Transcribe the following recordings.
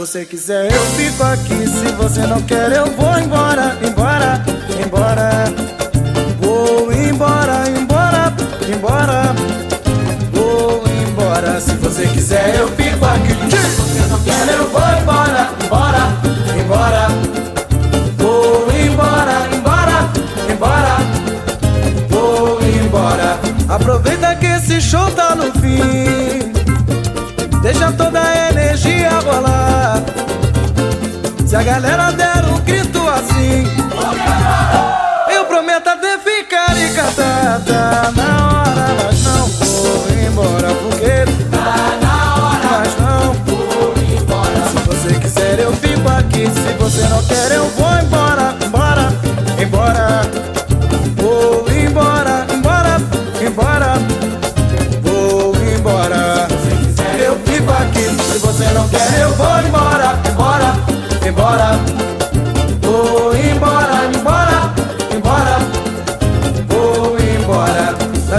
você quiser, eu fico aqui. Se você não quer, eu vou embora, embora, embora. Vou embora, embora, embora. Vou embora. Se você quiser, eu fico aqui. Se você não quer, eu vou embora, embora, embora. Vou embora, embora, embora. Vou embora. Aproveita que esse show tá no fim. A galera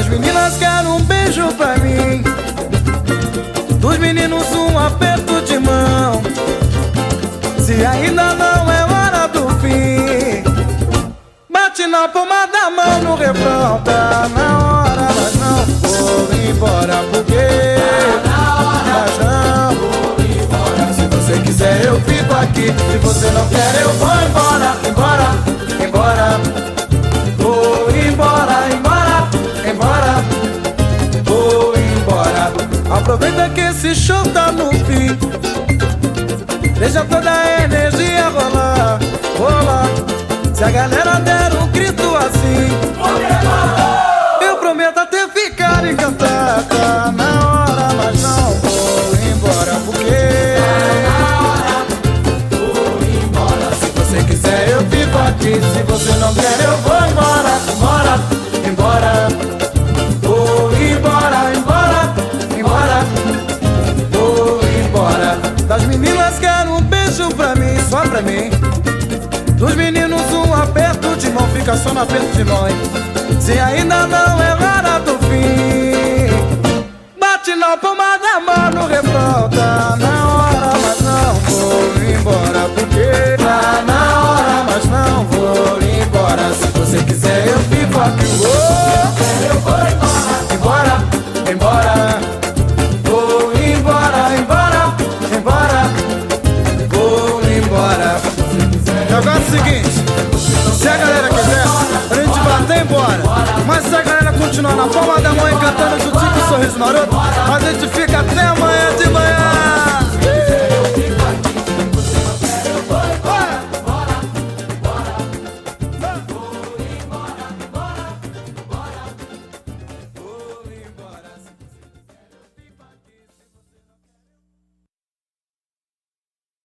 Das meninas quero um beijo pra mim. Dos meninos um aperto de mão. Se ainda não é hora do fim. Bate na palma da mão no refrão Tá na hora, mas não vou embora Porque Mas não vou embora Se você quiser eu fico aqui Se você não quer eu vou Embora, Aproveita que esse show tá no fim. Deixa toda a energia rolar, rolar. Se a galera der um grito assim. Eu prometo até ficar encantada só pra mim Dos meninos um aperto de mão, fica só no aperto de hein? Se ainda não é hora Mas se a galera continuar na palma da mão e cantando juntinho com o sorriso maroto. A gente fica